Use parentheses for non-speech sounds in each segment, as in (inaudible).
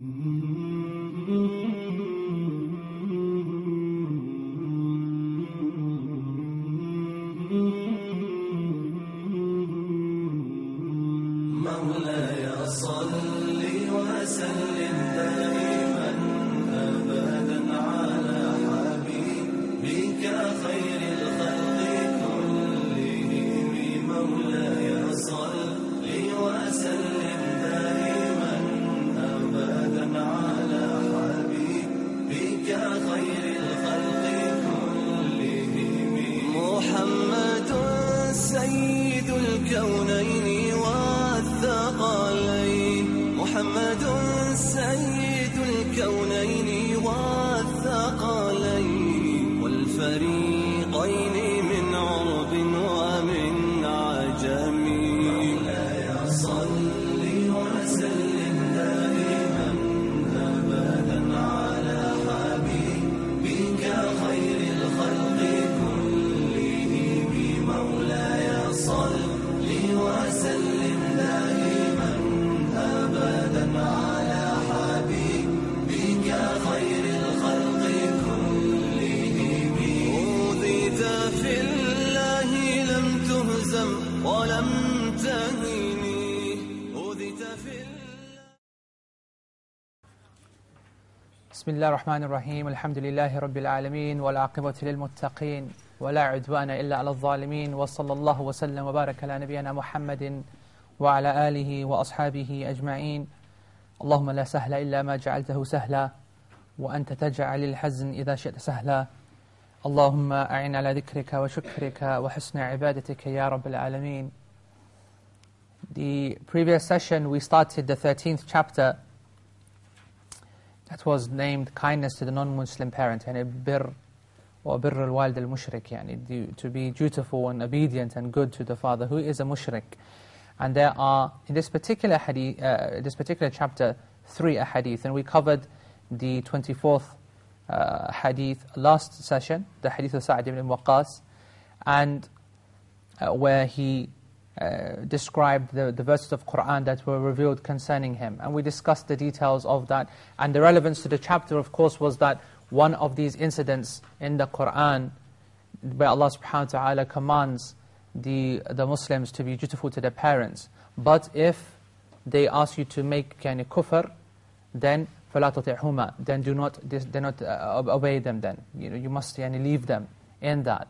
Mm-hmm. بسم الله الرحمن الرحيم الحمد لله رب العالمين والعاقبة للمتقين ولا عدوان إلا على الظالمين وصلى الله وسلم وبارك على نبينا محمد وعلى آله وأصحابه أجمعين اللهم لا سهل إلا ما جعلته سهلا وأنت تجعل الحزن إذا شئت سهلا اللهم أعن على ذكرك وشكرك وحسن عبادتك يا رب العالمين The previous session we started the 13th chapter that was named kindness to the non-Muslim parent يعني بر وبر الوالد المشرك يعني do- to be dutiful and obedient and good to the father who is a mushrik and there are in this particular hadith uh, this particular chapter three hadith and we covered the 24th uh, hadith last session the hadith of Sa'd ibn Waqqas and uh, where he uh, described the, the verses of Quran that were revealed concerning him. And we discussed the details of that. And the relevance to the chapter, of course, was that one of these incidents in the Quran, where Allah subhanahu wa ta'ala commands the, the Muslims to be dutiful to their parents. But if they ask you to make yani, kufr, then فَلَا تُطِعْهُمَا Then do not, dis- do not uh, obey them then. You, know, you must yani, leave them in that.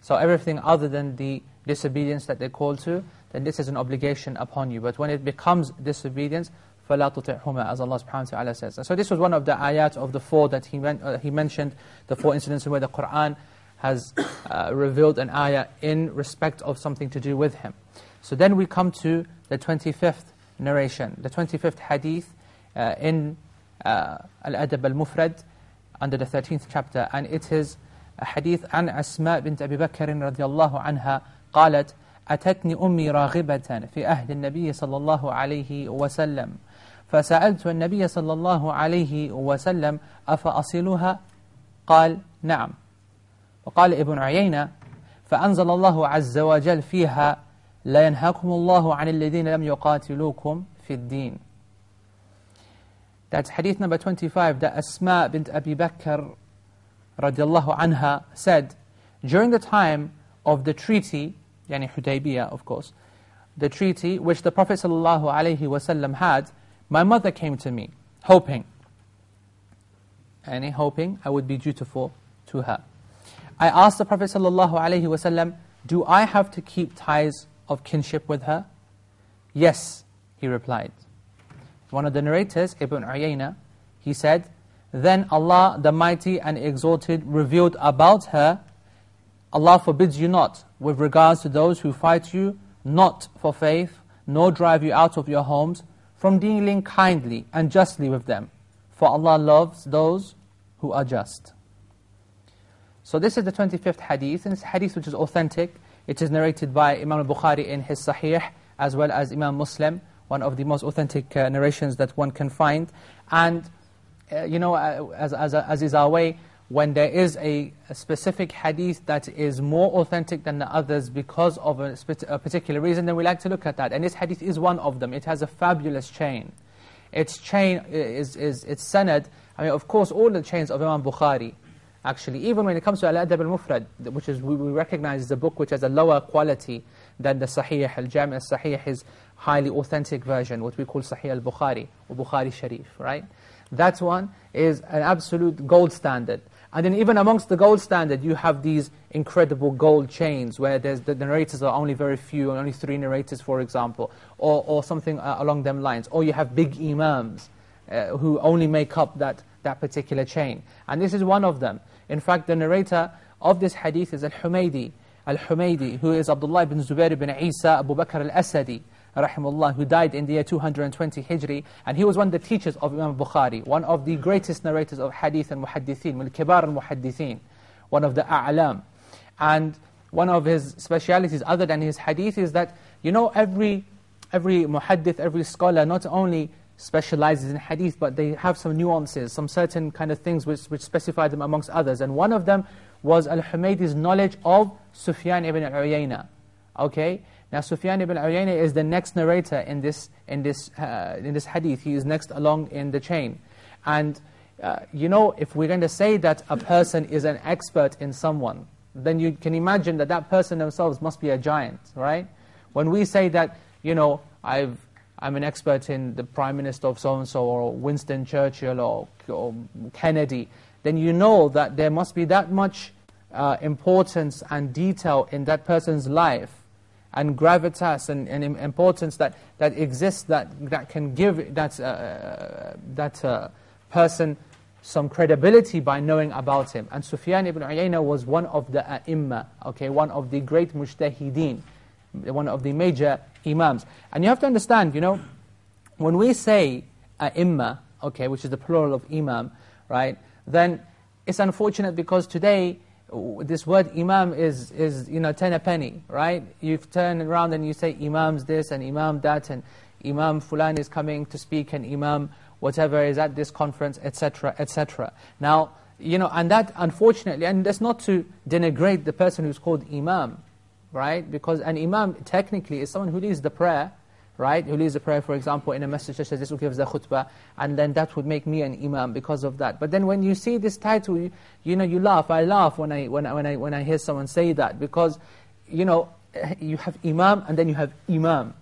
So everything other than the disobedience that they call to, then this is an obligation upon you. But when it becomes disobedience, فَلَا تُطِعْهُمَا As Allah subhanahu wa ta'ala says. And so this was one of the ayat of the four that he, men- uh, he mentioned, the four incidents where the Qur'an has uh, revealed an ayah in respect of something to do with him. So then we come to the 25th narration, the 25th hadith uh, in uh, Al-Adab al-Mufrad, under the 13th chapter, and it is a hadith عن أسماء بنت أبي بكر رضي الله عنها قالت أتتني أمي راغبة في أهل النبي صلى الله عليه وسلم. فسألت النبي صلى الله عليه وسلم أفأصلها؟ قال نعم. وقال ابن عيينة فأنزل الله عز وجل فيها لا ينهاكم الله عن الذين لم يقاتلوكم في الدين. That's hadith number 25 that Asma bint Abi Bakr radiallahu anha said, during the time of the treaty, yani Hudaybiyah of course, the treaty which the Prophet wasallam had, my mother came to me, hoping, and hoping I would be dutiful to her. I asked the Prophet wasallam, do I have to keep ties of kinship with her? Yes, he replied. One of the narrators, Ibn Uyayna, he said, Then Allah, the Mighty and Exalted, revealed about her, Allah forbids you not, with regards to those who fight you, not for faith, nor drive you out of your homes, from dealing kindly and justly with them. For Allah loves those who are just. So this is the 25th hadith, and it's hadith which is authentic. It is narrated by Imam al-Bukhari in his Sahih, as well as Imam Muslim, one of the most authentic uh, narrations that one can find. And, uh, you know, uh, as, as, as is our way, when there is a, a specific hadith that is more authentic than the others because of a, a particular reason, then we like to look at that. And this hadith is one of them. It has a fabulous chain. its chain is, is its sanad, I mean, of course, all the chains of Imam Bukhari, actually, even when it comes to Al-Adab al-Mufrad, which is, we, we recognize is a book which has a lower quality than the Sahih, Al-Jami' al-Sahih, his highly authentic version, what we call Sahih al-Bukhari, or Bukhari Sharif, right? That one is an absolute gold standard. And then even amongst the gold standard, you have these incredible gold chains where the narrators are only very few, only three narrators, for example, or, or something uh, along them lines. Or you have big imams uh, who only make up that, that particular chain. And this is one of them. In fact, the narrator of this hadith is Al-Humaydi, Al-Humaydi, who is Abdullah ibn Zubair ibn Isa Abu Bakr al-Asadi, rahimullah, who died in the year 220 Hijri, and he was one of the teachers of Imam Bukhari, one of the greatest narrators of hadith and muhaddithin, من kibar al-muhaddithin, one of the a'lam. And one of his specialities, other than his hadith, is that, you know, every, every muhaddith, every scholar, not only specializes in hadith, but they have some nuances, some certain kind of things which, which specify them amongst others. And one of them was Al-Humaydi's knowledge of Sufyan ibn Uyayna. Okay? Now Sufyan ibn Uyayna is the next narrator in this, in this, uh, in this hadith. He is next along in the chain. And uh, you know, if we're going to say that a person is an expert in someone, then you can imagine that that person themselves must be a giant, right? When we say that, you know, I've, I'm an expert in the Prime Minister of so-and-so, or Winston Churchill, or, or, Kennedy, then you know that there must be that much uh, importance and detail in that person's life and gravitas and, and importance that, that exists that, that can give that, uh, that uh, person some credibility by knowing about him. And Sufyan ibn Uyayna was one of the ai okay, one of the great mujtahideen, one of the major imams. And you have to understand, you know, when we say ai okay, which is the plural of imam, right, then it's unfortunate because today this word imam is, is you know, ten a penny, right? You turn around and you say imam's this and imam that and imam fulan is coming to speak and imam whatever is at this conference, etc., etc. Now, you know, and that unfortunately, and that's not to denigrate the person who's called imam, right? Because an imam technically is someone who leads the prayer, right? Who leads the prayer, for example, in a masjid such as this, who gives the khutbah, and then that would make me an imam because of that. But then when you see this title, you, you know, you laugh. I laugh when I, when, I, when, I, when I hear someone say that because, you know, you have imam and then you have imam,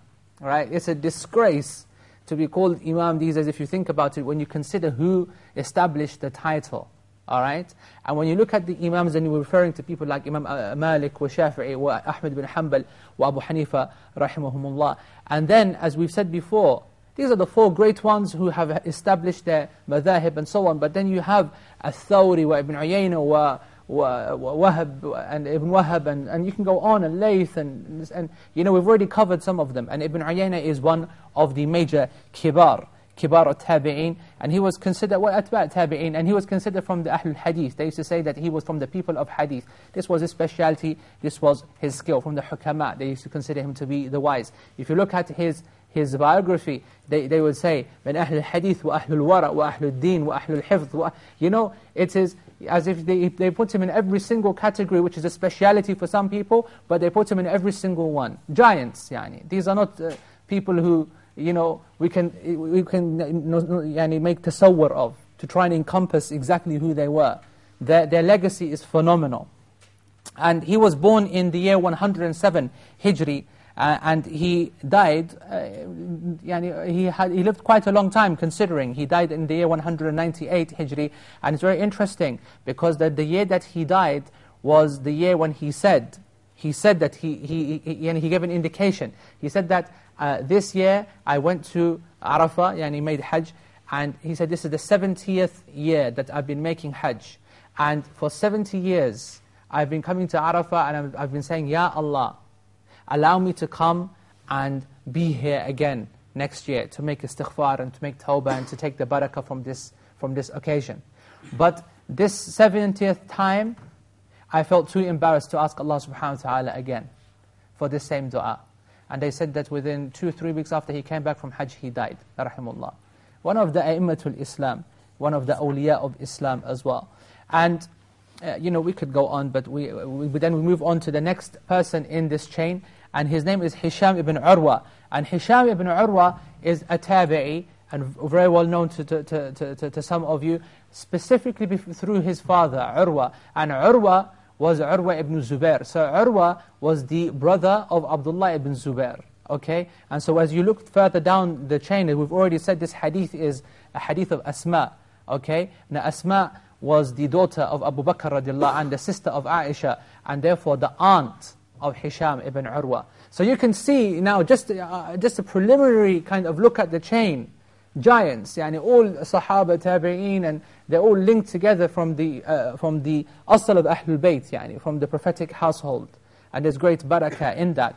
right? It's a disgrace to be called imam these days, if you think about it, when you consider who established the title. All right? And when you look at the Imams and you're referring to people like Imam uh, Malik wa Shafi'i wa Ahmed bin Hanbal wa Abu Hanifa rahimahumullah. And then, as we've said before, these are the four great ones who have established their madhahib and so on. But then you have Al-Thawri wa Ibn Uyayna wa, wa, wa Wahab and Ibn Wahab and, and you can go on and Layth and, and you know we've already covered some of them. And Ibn Uyayna is one of the major kibar kibar tabi'in, and he was considered, well, atba' tabi'in, and he was considered from the Ahlul Hadith. They used to say that he was from the people of Hadith. This was his specialty, this was his skill. From the Hukama, they used to consider him to be the wise. If you look at his his biography, they, they would say, من أهل الحديث وأهل الورع وأهل الدين وأهل الحفظ You know, it is as if they, they put him in every single category, which is a speciality for some people, but they put him in every single one. Giants, yani. These are not uh, people who you know, we can, we can yani, make tasawwur of, to try and encompass exactly who they were. Their, their legacy is phenomenal. And he was born in the year 107 Hijri, uh, and he died, uh, yani, he, had, he lived quite a long time considering. He died in the year 198 Hijri, and it's very interesting because the, the year that he died was the year when he said, he said that he, he, he, he, gave an indication. He said that uh, this year I went to Arafah, and he made Hajj, and he said, this is the 70th year that I've been making Hajj. And for 70 years, I've been coming to Arafah and I've, I've been saying, Ya Allah, allow me to come and be here again next year to make istighfar and to make tawbah and to take the barakah from this, from this occasion. But this 70th time, I felt too embarrassed to ask Allah subhanahu wa ta'ala again for this same dua. And they said that within two, three weeks after he came back from Hajj, he died, rahimullah. One of the A'immatul Islam, one of the awliya of Islam as well. And, uh, you know, we could go on, but we, we, then we move on to the next person in this chain, and his name is Hisham ibn Urwa. And Hisham ibn Urwa is a tabi'i, and very well known to, to, to, to, to some of you, specifically through his father, Urwa. And Urwa was Urwa ibn Zubair. So Urwa was the brother of Abdullah ibn Zubair. Okay? And so as you look further down the chain, we've already said this hadith is a hadith of Asma. Okay? Now Asma was the daughter of Abu Bakr radiallahu and the sister of Aisha, and therefore the aunt of Hisham ibn Urwa. So you can see now just, uh, just a preliminary kind of look at the chain. Giants, yani all Sahaba, Tabi'een, and they're all linked together from the, uh, from the asl of Ahlul Bayt, yani, from the prophetic household. And there's great barakah in that.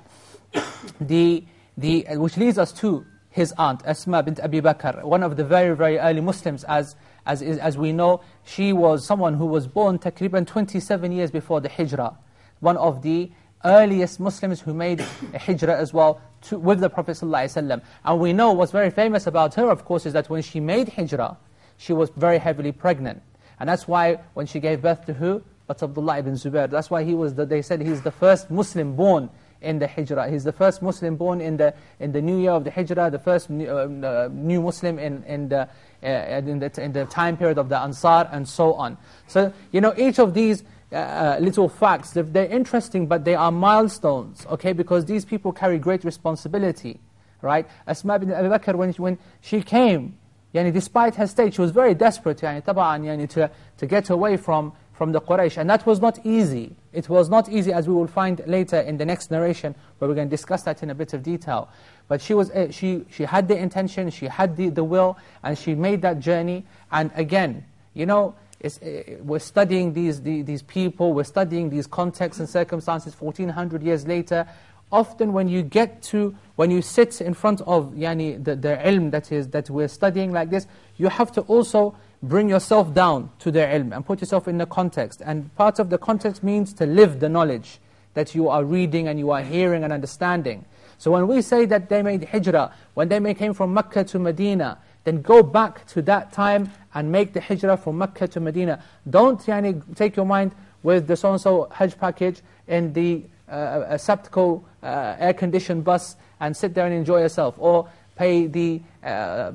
(coughs) the, the, which leads us to his aunt, Asma bint Abi Bakr, one of the very, very early Muslims, as, as, as we know, she was someone who was born takriban 27 years before the Hijrah. One of the earliest Muslims who made a Hijrah as well to, with the Prophet ﷺ. And we know what's very famous about her, of course, is that when she made Hijrah, she was very heavily pregnant. And that's why when she gave birth to who? But Abdullah ibn Zubair. That's why he was, the, they said he's the first Muslim born in the Hijrah. He's the first Muslim born in the, in the new year of the Hijrah, the first new, uh, uh, new Muslim in, in, the, uh, in, the, in the time period of the Ansar, and so on. So, you know, each of these uh, uh little facts, they're interesting, but they are milestones, okay, because these people carry great responsibility, right? Asma bin Abu Bakr, when she, when she came, yani, despite her state, she was very desperate yani, yani, to, to get away from from the Quraysh. And that was not easy. It was not easy as we will find later in the next narration where we're going to discuss that in a bit of detail. But she, was, uh, she, she had the intention, she had the, the will, and she made that journey. And again, you know, uh, we're studying these, the, these people, we're studying these contexts and circumstances 1400 years later. Often when you get to, when you sit in front of yani, the, the ilm that, is, that we're studying like this, you have to also bring yourself down to their ilm and put yourself in the context. And part of the context means to live the knowledge that you are reading and you are hearing and understanding. So when we say that they made hijrah, when they came from Mecca to Medina, then go back to that time and make the hijrah from Mecca to Medina. Don't yani, take your mind with the so-and-so Hajj package in the uh, SAPTCO uh, air-conditioned bus and sit there and enjoy yourself. Or pay, the, uh,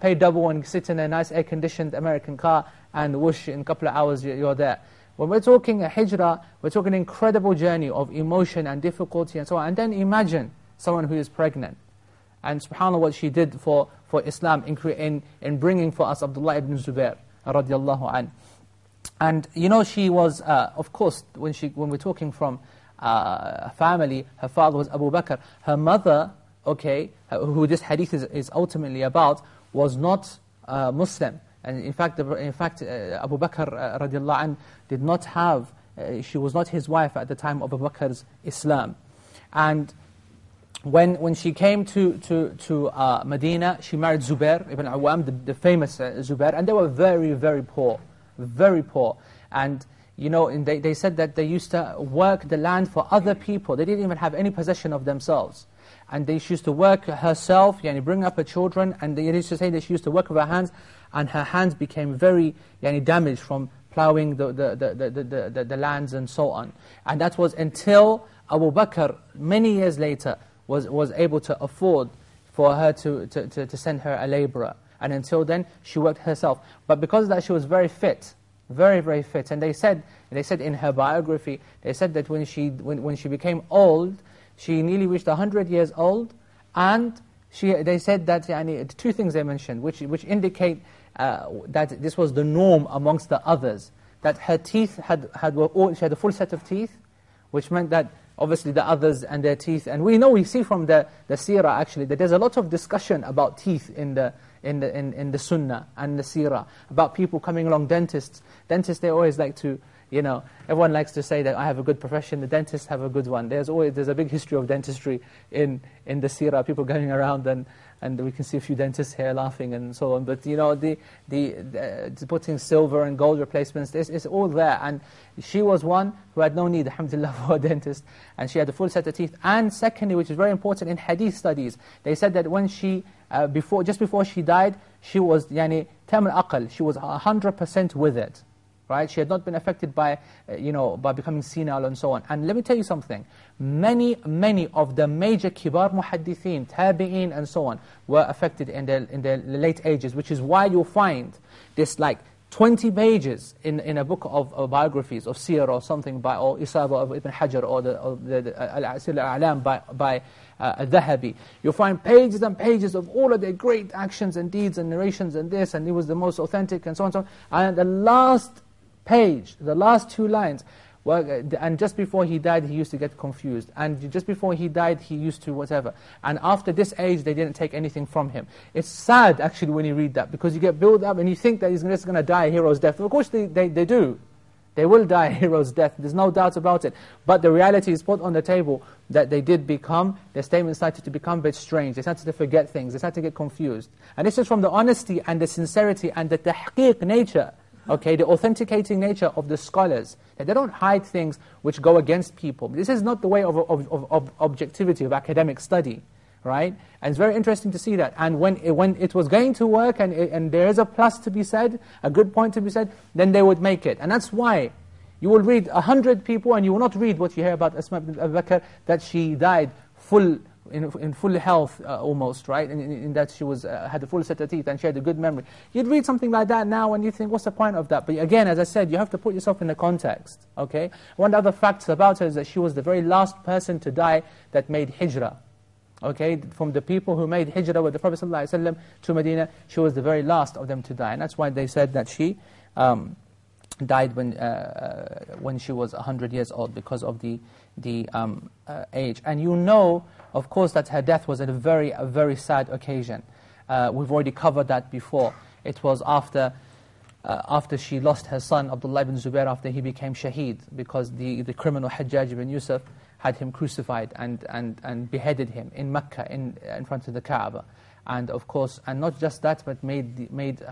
pay double and sit in a nice air-conditioned American car and whoosh, in a couple of hours you're there. When we're talking a hijrah, we're talking an incredible journey of emotion and difficulty and so on. And then imagine someone who is pregnant. And subhanAllah what she did for, for Islam in, in, in bringing for us Abdullah ibn Zubair radiallahu an. And you know she was, uh, of course, when, she, when we're talking from uh, family, her father was Abu Bakr. Her mother okay, uh, who this hadith is, is ultimately about, was not uh, Muslim. And in fact, in fact, uh, Abu Bakr uh, radiallahu anh did not have, uh, she was not his wife at the time of Abu Bakr's Islam. And when, when she came to, to, to uh, Medina, she married Zubair ibn Awam, the, the famous uh, Zubair, and they were very, very poor, very poor. And you know, they, they said that they used to work the land for other people. They didn't even have any possession of themselves and they, used to work herself, yani bring up her children, and they used to say that she used to work with her hands, and her hands became very yani, damaged from plowing the, the, the, the, the, the, lands and so on. And that was until Abu Bakr, many years later, was, was able to afford for her to, to, to, to send her a laborer. And until then, she worked herself. But because of that, she was very fit, very, very fit. And they said, they said in her biography, they said that when she, when, when she became old, she nearly reached 100 years old, and she, they said that, yani, two things they mentioned, which, which indicate uh, that this was the norm amongst the others, that her teeth had, had, were all, she had a full set of teeth, which meant that obviously the others and their teeth, and we know, we see from the, the seerah actually, that there's a lot of discussion about teeth in the, in the, in, in the sunnah and the seerah, about people coming along, dentists. Dentists, they always like to you know, everyone likes to say that I have a good profession, the dentists have a good one. There's always there's a big history of dentistry in, in the seerah, people going around and, and we can see a few dentists here laughing and so on. But, you know, the, the, the putting silver and gold replacements, it's, it's all there. And she was one who had no need, alhamdulillah, (laughs) for a dentist. And she had a full set of teeth. And secondly, which is very important in hadith studies, they said that when she, uh, before, just before she died, she was, yani, tam al-aqal, she was 100% with it right? She had not been affected by, uh, you know, by becoming senile and so on. And let me tell you something. Many, many of the major kibar muhaddithin, tabi'in and so on, were affected in their, in the late ages, which is why you'll find this like 20 pages in, in a book of, of biographies of Siyar or something by, or Isaba of Ibn Hajar or the, the, the Al-Asir al-A'lam by, by uh, Al-Dhahabi. You'll find pages and pages of all of their great actions and deeds and narrations and this, and it was the most authentic and so on and so on. And the last page, the last two lines, well, uh, and just before he died, he used to get confused. And just before he died, he used to whatever. And after this age, they didn't take anything from him. It's sad, actually, when you read that, because you get built up and you think that he's just going to die a hero's death. Of course, they, they, they do. They will die a hero's death. There's no doubt about it. But the reality is put on the table that they did become, their statements started to become a bit strange. They started to forget things. They started to get confused. And this is from the honesty and the sincerity and the tahqiq nature okay, the authenticating nature of the scholars. That they don't hide things which go against people. This is not the way of, of, of, of objectivity, of academic study, right? And it's very interesting to see that. And when it, when it was going to work and, it, and there is a plus to be said, a good point to be said, then they would make it. And that's why you will read a hundred people and you will not read what you hear about Asma ibn Abu Bakr, that she died full in, in full health uh, almost, right? In, in, in, that she was, uh, had a full set of teeth and she had a good memory. You'd read something like that now and you think, what's the point of that? But again, as I said, you have to put yourself in the context, okay? One of the other facts about her is that she was the very last person to die that made hijrah. Okay, from the people who made hijrah with the Prophet ﷺ to Medina, she was the very last of them to die. And that's why they said that she um, died when, uh, uh when she was 100 years old because of the, the um, uh, age. And you know of course, that her death was at a very, a very sad occasion. Uh, we've already covered that before. It was after, uh, after she lost her son, Abdullah ibn Zubair, after he became shaheed, because the, the criminal Hajjaj ibn Yusuf had him crucified and, and, and beheaded him in Mecca, in, in front of the Kaaba. And of course, and not just that, but made, made her,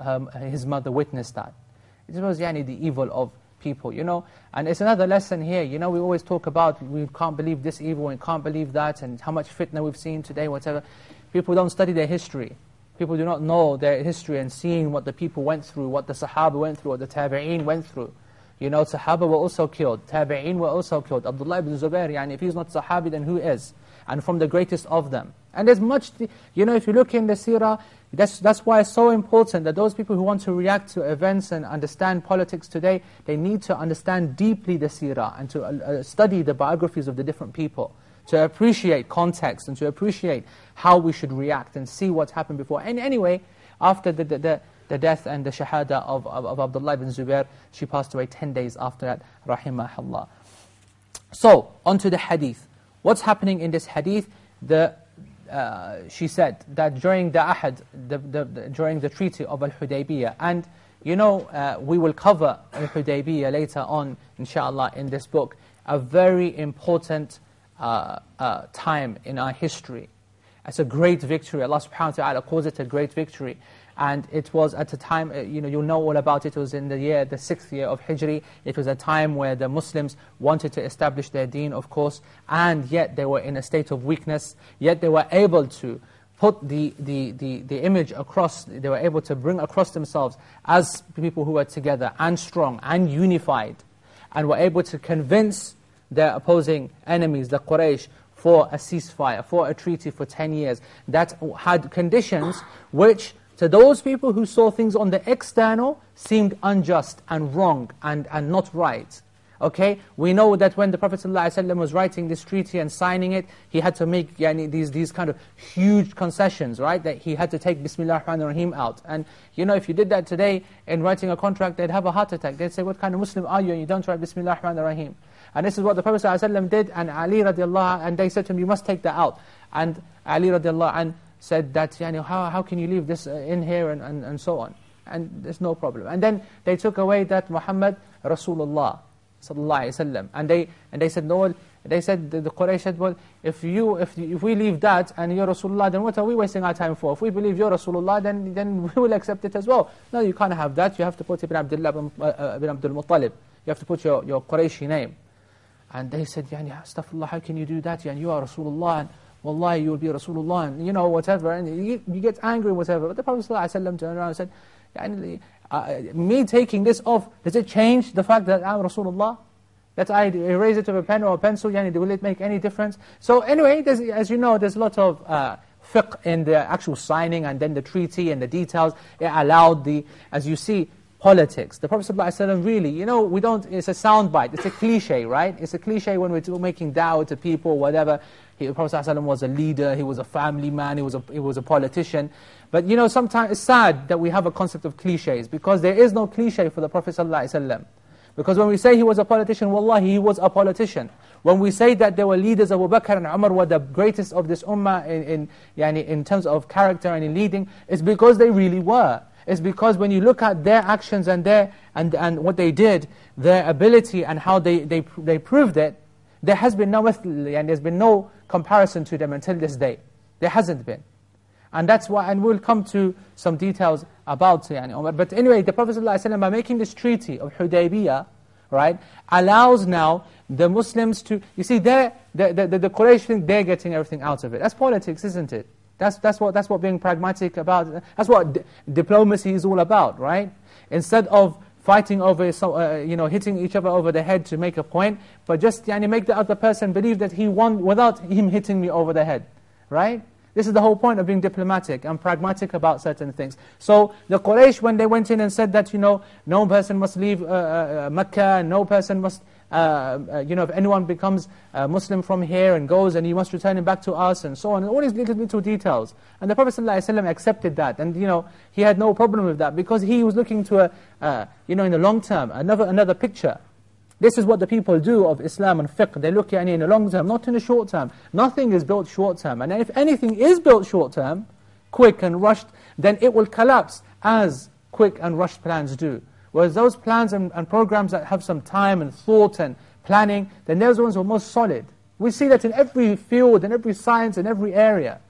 her, her, his mother witness that. It was yani, the evil of people, you know. And it's another lesson here, you know, we always talk about we can't believe this evil and can't believe that and how much fitna we've seen today, whatever. People don't study their history. People do not know their history and seeing what the people went through, what the Sahaba went through, what the Tabi'een went through. You know, Sahaba were also killed, Tabi'een were also killed. Abdullah ibn Zubair, yani if he's not Sahabi, then who is? And from the greatest of them. And there's much, you know, if you look in the seerah, that's, that's why it's so important that those people who want to react to events and understand politics today, they need to understand deeply the seerah and to uh, uh, study the biographies of the different people, to appreciate context and to appreciate how we should react and see what's happened before. And anyway, after the, the, the, the death and the shahada of, of, of Abdullah ibn Zubair, she passed away 10 days after that, rahimahullah. So, onto the hadith. What's happening in this hadith? The uh, she said that during the ahad, the, the, the, during the treaty of Al-Hudaybiyah, and you know, uh, we will cover Al-Hudaybiyah later on, inshallah, in this book, a very important uh, uh time in our history. It's a great victory. Allah subhanahu wa ta'ala calls it a great victory. And it was at a time, uh, you know, you'll know all about it, it was in the year, the sixth year of Hijri. It was a time where the Muslims wanted to establish their deen, of course, and yet they were in a state of weakness, yet they were able to put the, the, the, the image across, they were able to bring across themselves as people who were together and strong and unified, and were able to convince their opposing enemies, the Quraysh, for a ceasefire, for a treaty for 10 years, that had conditions which to those people who saw things on the external seemed unjust and wrong and, and not right. Okay, we know that when the Prophet ﷺ was writing this treaty and signing it, he had to make yani, these, these kind of huge concessions, right? That he had to take Bismillah ar-Rahman ar-Rahim out. And you know, if you did that today in writing a contract, they'd have a heart attack. They'd say, what kind of Muslim are you and you don't write Bismillah ar-Rahman ar-Rahim? And this is what the Prophet ﷺ did, and Ali radiallahu and they said to him, you must take that out. And Ali radiallahu anh said that, yani, how, how can you leave this uh, in here and, and, and so on. And there's no problem. And then they took away that Muhammad Rasulullah sallallahu alaihi wasallam. And they and they said no. They said the, the Quraysh said, well, if you if if we leave that and you're Rasulullah, then what are we wasting our time for? If we believe you're Rasulullah, then then (laughs) we will accept it as well. No, you can't have that. You have to put Ibn Abdullah ibn, uh, ibn Abdul Muttalib. You have to put your your Qurayshi name. And they said, yani, astaghfirullah, how can you do that? Yani, you are Rasulullah. And Wallahi, you'll be Rasulullah, and you know, whatever. And you, you get angry, whatever. But the Prophet ﷺ turned around and said, uh, me taking this off, does it change the fact that I'm Rasulullah? That I erase it with a pen or a pencil, yani, will it make any difference? So anyway, as you know, there's a lot of uh, fiqh in the actual signing and then the treaty and the details. It allowed the, as you see, politics. The Prophet ﷺ really, you know, we don't, it's a soundbite, it's a cliche, right? It's a cliche when we're making da'wah to people, whatever. He, the Prophet ﷺ was a leader, he was a family man, he was a, he was a politician. But you know, sometimes it's sad that we have a concept of cliches, because there is no cliche for the Prophet ﷺ. Because when we say he was a politician, wallahi, he was a politician. When we say that there were leaders, Abu Bakr and Umar were the greatest of this ummah in, in, in terms of character and in leading, it's because they really were. It's because when you look at their actions and, their, and, and what they did, their ability and how they, they, they proved it, there has been no and there's been no comparison to them until this day. There hasn't been. And that's why, and we'll come to some details about yani, Umar. But anyway, the Prophet ﷺ, by making this treaty of Hudaybiyah, right, allows now the Muslims to, you see, the, the, the, the Quraysh think they're getting everything out of it. That's politics, isn't it? That's, that's, what, that's what being pragmatic about, that's what diplomacy is all about, right? Instead of fighting over, uh, you know, hitting each other over the head to make a point, but just yani, make the other person believe that he won without him hitting me over the head, right? This is the whole point of being diplomatic and pragmatic about certain things. So the Quraysh, when they went in and said that, you know, no person must leave uh, uh, Mecca, no person must, uh, uh, you know, if anyone becomes a Muslim from here and goes and you must return him back to us and so on, and all these little, little details. And the Prophet ﷺ accepted that, and, you know, he had no problem with that because he was looking to, a, uh, you know, in the long term, another, another picture. This is what the people do of Islam and fiqh. They look at it in the long term, not in the short term. Nothing is built short term. And if anything is built short term, quick and rushed, then it will collapse as quick and rushed plans do. Whereas those plans and, and programs that have some time and thought and planning, then those ones are most solid. We see that in every field, in every science, in every area.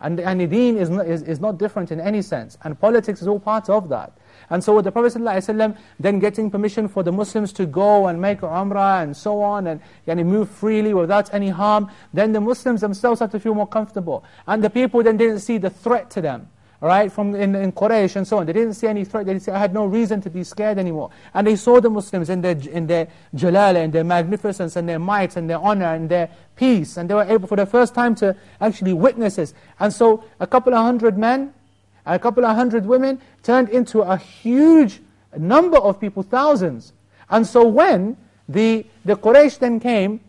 And, and deen is not, is, is not different in any sense. And politics is all part of that. And so with the Prophet ﷺ then getting permission for the Muslims to go and make Umrah and so on, and yani, move freely without any harm, then the Muslims themselves had to feel more comfortable. And the people then didn't see the threat to them. Right, from in, in Quraysh and so on. They didn't see any threat. They didn't say, I had no reason to be scared anymore. And they saw the Muslims in their, in their jalala, in their magnificence, and their might, and their honor, and their peace. And they were able for the first time to actually witness this. And so a couple of hundred men, and a couple of hundred women turned into a huge number of people, thousands. And so when the, the Quraysh then came,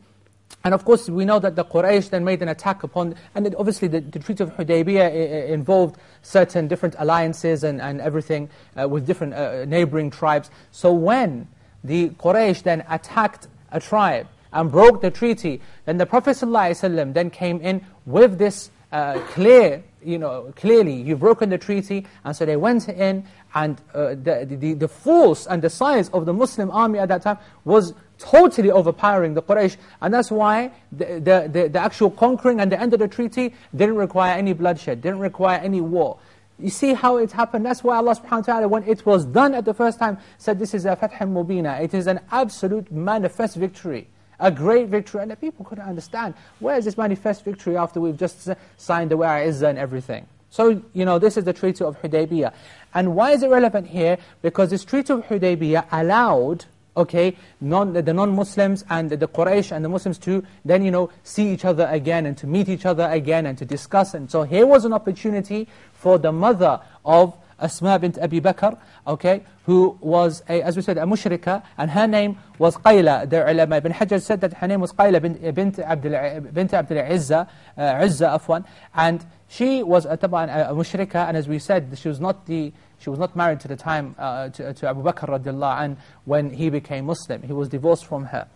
and of course we know that the Quraysh then made an attack upon, and obviously the, the Treaty of Hudaybiyah involved certain different alliances and, and everything uh, with different uh, neighboring tribes. So when the Quraysh then attacked a tribe and broke the treaty, then the Prophet ﷺ then came in with this uh, clear you know, clearly you've broken the treaty, and so they went in, and uh, the, the, the force and the size of the Muslim army at that time was totally overpowering the Quraysh, and that's why the, the, the, the actual conquering and the end of the treaty didn't require any bloodshed, didn't require any war. You see how it happened? That's why Allah subhanahu wa ta'ala, when it was done at the first time, said this is a fath mubina. It is an absolute manifest victory a great victory, and the people couldn't understand, where is this manifest victory after we've just signed the Wara Izzah and everything? So, you know, this is the Treaty of Hudaybiyah. And why is it relevant here? Because this Treaty of Hudaybiyah allowed, okay, non, the non-Muslims and the Quraysh and the Muslims to then, you know, see each other again and to meet each other again and to discuss. And so here was an opportunity for the mother of Asma bint Abi Bakr, okay, who was, a, as we said, a mushrika, and her name was Qayla. The ulama, Ibn Hajar said that her name was Qayla bint, bint Abdul, bint Abdul Uzza, uh, afwan, and she was a, a, a mushrika, and as we said, she was not the, she was not married to the time uh, to, to Abu Bakr radiallahu anh when he became Muslim. He was divorced from her.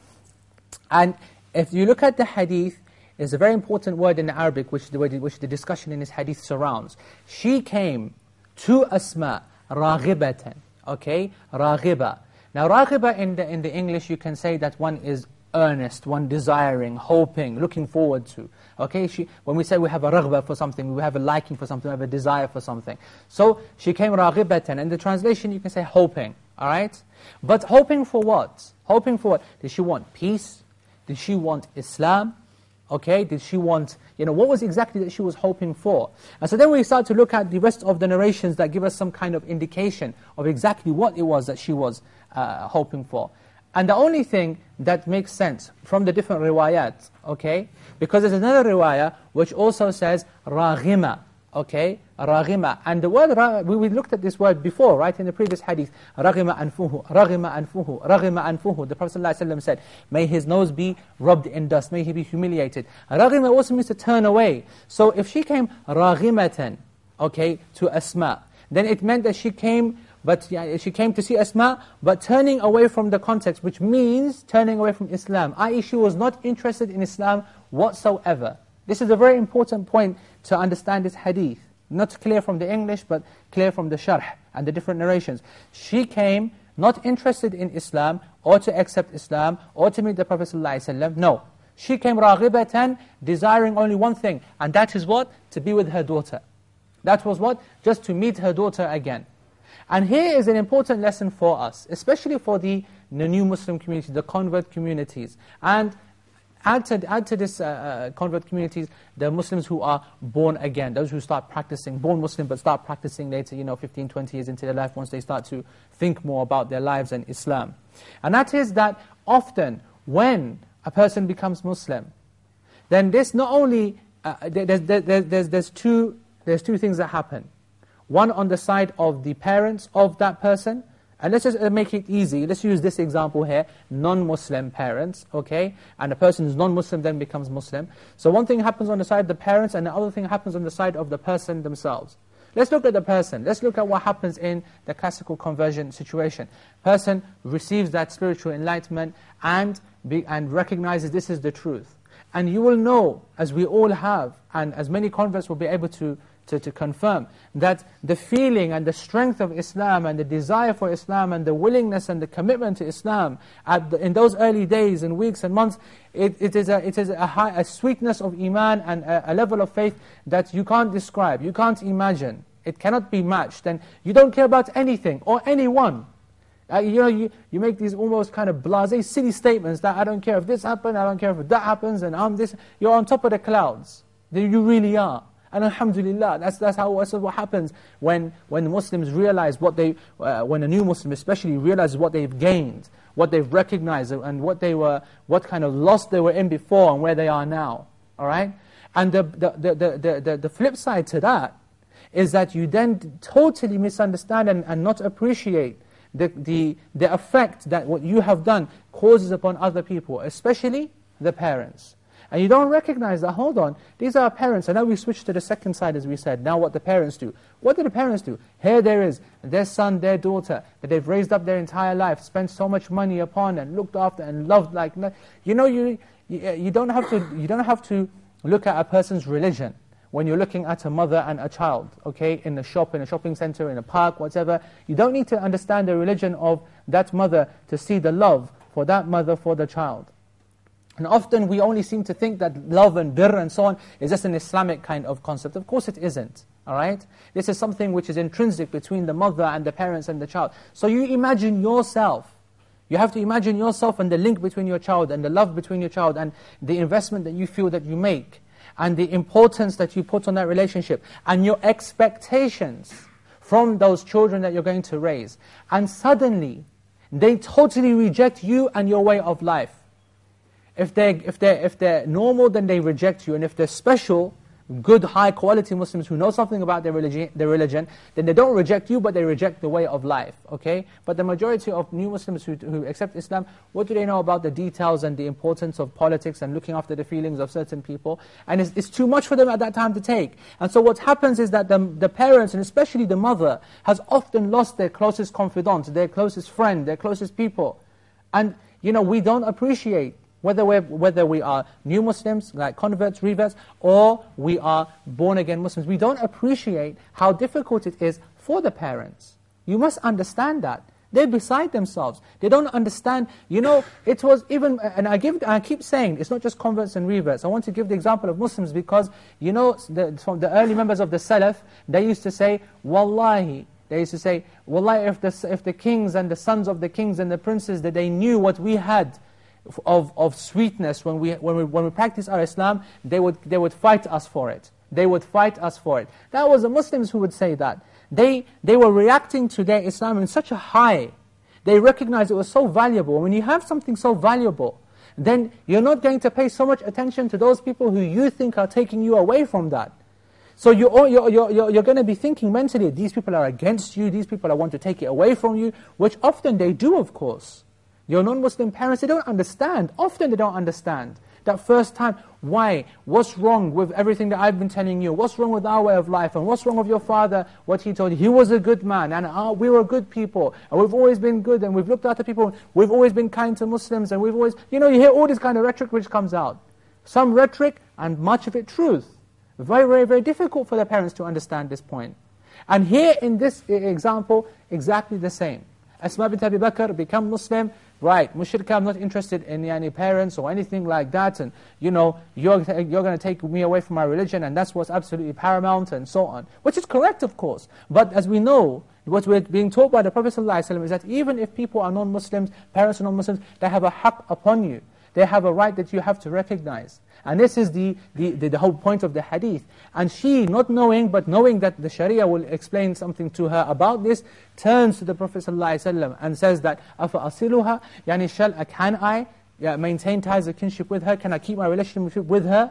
And if you look at the hadith, there's a very important word in Arabic which the, which the discussion in this hadith surrounds. She came to Asma, raghibatan. Okay, raghiba. Now raghiba in the, in the English you can say that one is earnest, one desiring, hoping, looking forward to. Okay, she, when we say we have a raghba for something, we have a liking for something, we have a desire for something. So she came raghibatan. In the translation you can say hoping, all right? But hoping for what? Hoping for what? Did she want peace? Did she want Islam? Okay, did she want, you know, what was exactly that she was hoping for? And so then we start to look at the rest of the narrations that give us some kind of indication of exactly what it was that she was uh, hoping for. And the only thing that makes sense from the different riwayat, okay, because there's another riwayah which also says raghima, okay, raghima. And the word, we, we looked at this word before, right, in the previous hadith, raghima anfuhu, raghima anfuhu, raghima anfuhu. The Prophet ﷺ said, may his nose be rubbed in dust, may he be humiliated. Raghima also means to turn away. So if she came raghimatan, okay, to Asma, then it meant that she came but she came to see Asma, but turning away from the context, which means turning away from Islam. I.e., she was not interested in Islam whatsoever. This is a very important point to understand this hadith. Not clear from the English, but clear from the sharh and the different narrations. She came not interested in Islam, or to accept Islam, or to meet the Prophet ﷺ. No. She came raghibatan, desiring only one thing, and that is what? To be with her daughter. That was what? Just to meet her daughter again. And here is an important lesson for us, especially for the, the new Muslim community, the convert communities. And add to, add to this uh, uh, convert communities, the Muslims who are born again, those who start practicing, born Muslim but start practicing later, you know, 15, 20 years into their life, once they start to think more about their lives and Islam. And that is that often when a person becomes Muslim, then this not only, uh, there's, there's, there's, there's, two, there's two things that happen. One on the side of the parents of that person, and let's just uh, make it easy. Let's use this example here, non-Muslim parents, okay? And a person who's non-Muslim then becomes Muslim. So one thing happens on the side of the parents, and the other thing happens on the side of the person themselves. Let's look at the person. Let's look at what happens in the classical conversion situation. Person receives that spiritual enlightenment and, be, and recognizes this is the truth. And you will know, as we all have, and as many converts will be able to to, to confirm that the feeling and the strength of Islam and the desire for Islam and the willingness and the commitment to Islam the, in those early days and weeks and months, it, it is, a, it is a, high, a sweetness of Iman and a, a level of faith that you can't describe, you can't imagine. It cannot be matched. And you don't care about anything or anyone. Uh, you know, you, you make these almost kind of blasé, silly statements that I don't care if this happens, I don't care if that happens, and I'm this. You're on top of the clouds. You really are. And alhamdulillah, that's, that's, how, that's what happens when, when Muslims realize what they, uh, when a new Muslim especially realizes what they've gained, what they've recognized, and what they were, what kind of loss they were in before and where they are now. All right? And the, the, the, the, the, the flip side to that is that you then totally misunderstand and, and not appreciate the, the, the effect that what you have done causes upon other people, especially the parents. And you don't recognize that, hold on, these are our parents. And now we switch to the second side, as we said. Now what the parents do. What do the parents do? Here there is their son, their daughter, that they've raised up their entire life, spent so much money upon and looked after and loved like... You know, you, you, uh, you, don't have to, you don't have to look at a person's religion when you're looking at a mother and a child, okay, in a shop, in a shopping center, in a park, whatever. You don't need to understand the religion of that mother to see the love for that mother for the child. And often we only seem to think that love and birr and so on is just an Islamic kind of concept. Of course it isn't. All right? This is something which is intrinsic between the mother and the parents and the child. So you imagine yourself. You have to imagine yourself and the link between your child and the love between your child and the investment that you feel that you make and the importance that you put on that relationship and your expectations from those children that you're going to raise. And suddenly, they totally reject you and your way of life. If they're, if, they're, if they're normal, then they reject you. And if they're special, good, high-quality Muslims who know something about their religion, their religion, then they don't reject you, but they reject the way of life, okay? But the majority of new Muslims who, who accept Islam, what do they know about the details and the importance of politics and looking after the feelings of certain people? And it's, it's too much for them at that time to take. And so what happens is that the, the parents, and especially the mother, has often lost their closest confidant, their closest friend, their closest people. And, you know, we don't appreciate whether, we whether we are new Muslims, like converts, reverts, or we are born-again Muslims, we don't appreciate how difficult it is for the parents. You must understand that. They're beside themselves. They don't understand. You know, it was even, and I, give, I keep saying, it's not just converts and reverts. I want to give the example of Muslims because, you know, the, from the early members of the Salaf, they used to say, Wallahi, they used to say, Wallahi, if the, if the kings and the sons of the kings and the princes, that they knew what we had, of, of sweetness when we, when, we, when we practice our Islam, they would, they would fight us for it. They would fight us for it. That was the Muslims who would say that. They, they were reacting to their Islam in such a high. They recognized it was so valuable. When you have something so valuable, then you're not going to pay so much attention to those people who you think are taking you away from that. So oh, you're, you're, you're, you're going to be thinking mentally, these people are against you, these people want to take it away from you, which often they do, of course. Your non-Muslim parents, they don't understand. Often they don't understand. That first time, why? What's wrong with everything that I've been telling you? What's wrong with our way of life? And what's wrong with your father, what he told you? He was a good man, and uh, we were good people, and we've always been good, and we've looked after people, we've always been kind to Muslims, and we've always... You know, you hear all this kind of rhetoric which comes out. Some rhetoric, and much of it truth. Very, very, very difficult for the parents to understand this point. And here in this example, exactly the same. Asma bint Abi Bakr become Muslim, right, mushrika, I'm not interested in any parents or anything like that, and you know, you're, you're going to take me away from my religion, and that's what's absolutely paramount, and so on. Which is correct, of course. But as we know, what we're being taught by the Prophet ﷺ is that even if people are non-Muslims, parents are non-Muslims, they have a haqq upon you. They have a right that you have to recognize. And this is the, the, the, the, whole point of the hadith. And she, not knowing, but knowing that the sharia will explain something to her about this, turns to the Prophet ﷺ and says that, أَفَأَصِلُهَا يعني shall, uh, can I yeah, maintain ties of kinship with her? Can I keep my relationship with her?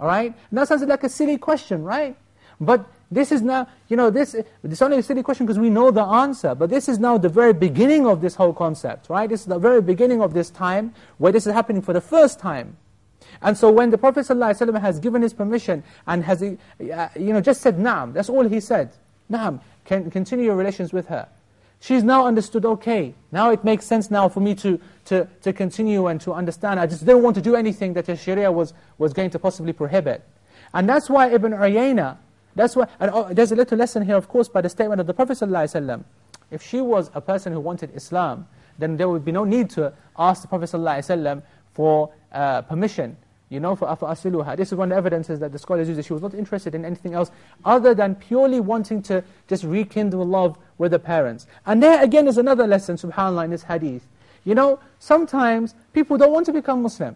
Alright? And that sounds like a silly question, right? But this is now, you know, this, it's only a silly question because we know the answer, but this is now the very beginning of this whole concept, right? This is the very beginning of this time where this is happening for the first time. And so when the Prophet ﷺ has given his permission and has, uh, you know, just said, Naam, that's all he said. Naam, can continue your relations with her. She's now understood, okay, now it makes sense now for me to, to, to continue and to understand. I just didn't want to do anything that the Sharia was, was going to possibly prohibit. And that's why Ibn Uyayna, that's why, and oh, there's a little lesson here, of course, by the statement of the Prophet ﷺ. If she was a person who wanted Islam, then there would be no need to ask the Prophet ﷺ for uh, permission you know, for asiluha. This is one of the evidences that the scholars use, that she was not interested in anything else other than purely wanting to just rekindle love with the parents. And there again is another lesson, subhanAllah, in this hadith. You know, sometimes people don't want to become Muslim.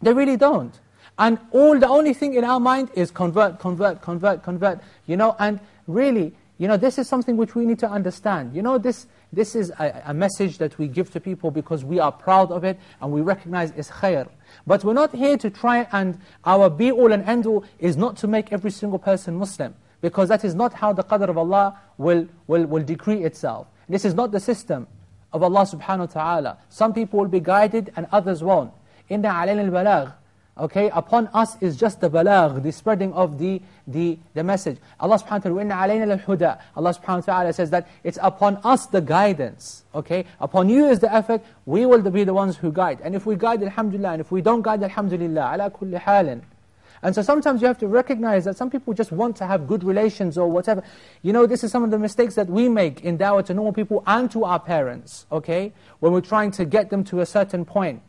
They really don't. And all the only thing in our mind is convert, convert, convert, convert. You know, and really, you know, this is something which we need to understand. You know, this, this is a, a message that we give to people because we are proud of it and we recognize it's khair. But we're not here to try and our be-all and end-all is not to make every single person Muslim. Because that is not how the qadr of Allah will, will, will decree itself. This is not the system of Allah subhanahu wa ta'ala. Some people will be guided and others won't. إِنَّ عَلَيْنَا الْبَلَاغِ okay, upon us is just the balagh, the spreading of the, the, the message. Allah subhanahu wa ta'ala, Allah subhanahu wa ta'ala says that it's upon us the guidance, okay? Upon you is the effort, we will be the ones who guide. And if we guide, alhamdulillah, and if we don't guide, alhamdulillah, ala kulli halin. And so sometimes you have to recognize that some people just want to have good relations or whatever. You know, this is some of the mistakes that we make in dawah to normal people and to our parents, okay? When we're trying to get them to a certain point.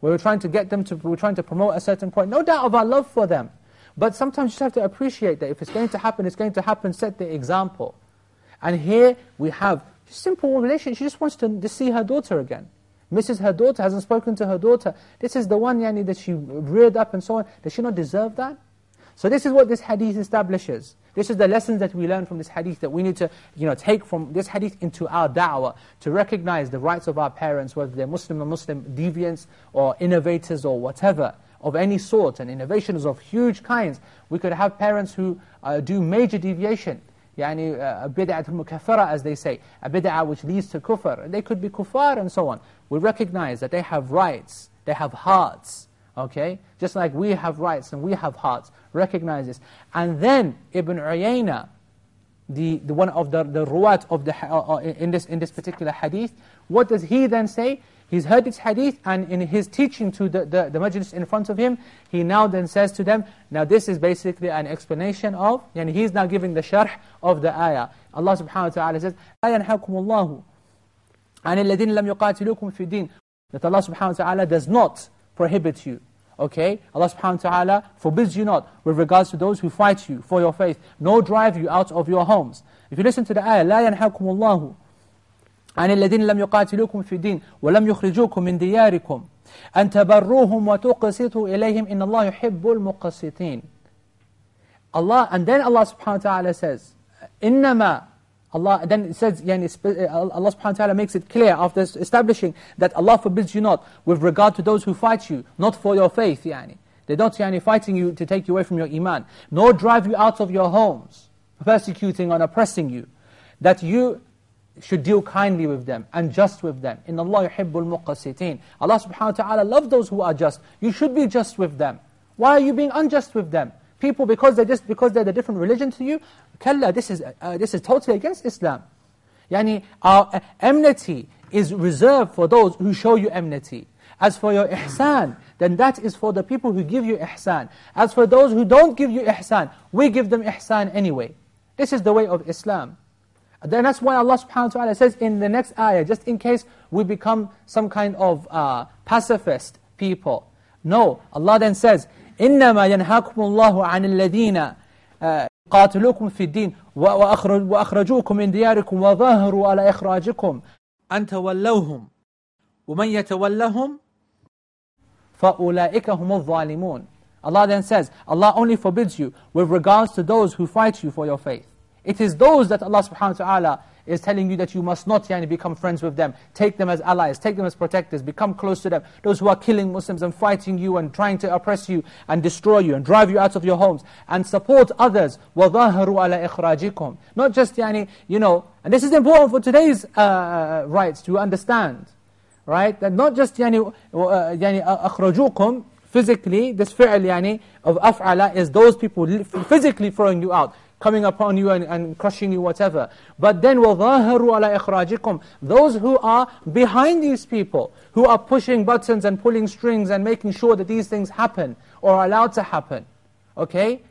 We were trying to get them to, we were trying to promote a certain point. No doubt of our love for them. But sometimes you just have to appreciate that if it's going to happen, it's going to happen, set the example. And here we have a simple relationship. She just wants to, to see her daughter again. Misses her daughter, hasn't spoken to her daughter. This is the one yani, that she reared up and so on. Does she not deserve that? So this is what this hadith establishes. This is the lessons that we learn from this hadith that we need to you know, take from this hadith into our da'wah to recognize the rights of our parents, whether they're Muslim or Muslim deviants or innovators or whatever of any sort, and innovations of huge kinds. We could have parents who uh, do major deviation, يعني a bid'ah al-mukaffara as they say, a bid'ah which leads to kufr. They could be kuffar and so on. We recognize that they have rights, they have hearts, Okay? Just like we have rights and we have hearts. Recognize this. And then Ibn Uyayna, the, the one of the, the ruwat of the, uh, uh, in, this, in this particular hadith, what does he then say? He's heard this hadith and in his teaching to the, the, the majlis in front of him, he now then says to them, now this is basically an explanation of, and he's now giving the sharh of the ayah. Allah subhanahu wa ta'ala says, لا ينحاكم الله عن الذين لم يقاتلوكم في الدين That Allah subhanahu wa ta'ala does not prohibit you Okay, Allah subhanahu wa ta'ala forbids you not with regards to those who fight you for your faith, nor drive you out of your homes. If you listen to the ayah, لا ينحاكم الله عن الذين لم يقاتلوكم في الدين ولم يخرجوكم من دياركم أن تبروهم وتقسطوا إليهم إن الله يحب المقسطين Allah, and then Allah subhanahu wa ta'ala says, إنما Allah then it says, yani, eh, Allah subhanahu wa ta'ala makes it clear after establishing that Allah forbids you not with regard to those who fight you, not for your faith, yani. They're not yani, fighting you to take you away from your iman, nor drive you out of your homes, persecuting and oppressing you, that you should deal kindly with them and just with them. In Allah yuhibbul muqasitin. Allah subhanahu wa ta'ala loves those who are just. You should be just with them. Why are you being unjust with them? People, because they're just because they're a different religion to you, kalla, this is, uh, this is totally against Islam. Yani, our uh, enmity is reserved for those who show you enmity. As for your ihsan, then that is for the people who give you ihsan. As for those who don't give you ihsan, we give them ihsan anyway. This is the way of Islam. Then that's why Allah subhanahu wa ta'ala says in the next ayah, just in case we become some kind of uh, pacifist people. No, Allah then says, إنما ينهاكم الله عن الذين قاتلوكم في الدين وأخرجوكم من دياركم وظاهروا على إخراجكم. أن تولوهم. ومن يتولهم؟ فأولئك هم الظالمون. Allah then says, Allah only forbids you with regards to those who fight you for your faith. It is those that Allah subhanahu wa ta'ala is telling you that you must not yani, become friends with them. Take them as allies, take them as protectors, become close to them. Those who are killing Muslims and fighting you and trying to oppress you and destroy you and drive you out of your homes. And support others. وَظَاهَرُوا عَلَى إِخْرَاجِكُمْ Not just, yani, you know, and this is important for today's uh, rights to understand. Right? That not just, yani, uh, yani, أَخْرَجُوكُمْ physically, this fi'l yani, of af'ala is those people physically throwing you out coming upon you and, and crushing you, whatever. But then, وَظَاهَرُوا عَلَىٰ إِخْرَاجِكُمْ Those who are behind these people, who are pushing buttons and pulling strings and making sure that these things happen, or are allowed to happen. Okay?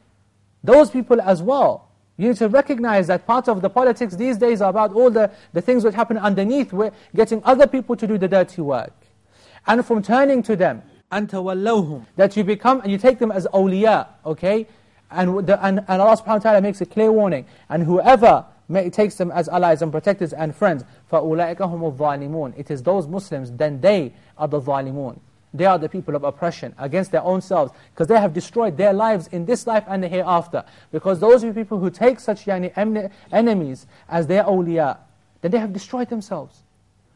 Those people as well. You need to recognize that part of the politics these days are about all the, the things that happen underneath, we're getting other people to do the dirty work. And from turning to them, أَنْ تَوَلَّوْهُمْ That you become, and you take them as awliya, okay? And, the, and, and Allah subhanahu wa ta'ala makes a clear warning. And whoever may, takes them as allies and protectors and friends, فَأُولَٰئِكَ هُمُ الظَّالِمُونَ It is those Muslims, then they are the ظالمون. They are the people of oppression against their own selves because they have destroyed their lives in this life and the hereafter. Because those are people who take such yani, enemies as their awliya, then they have destroyed themselves.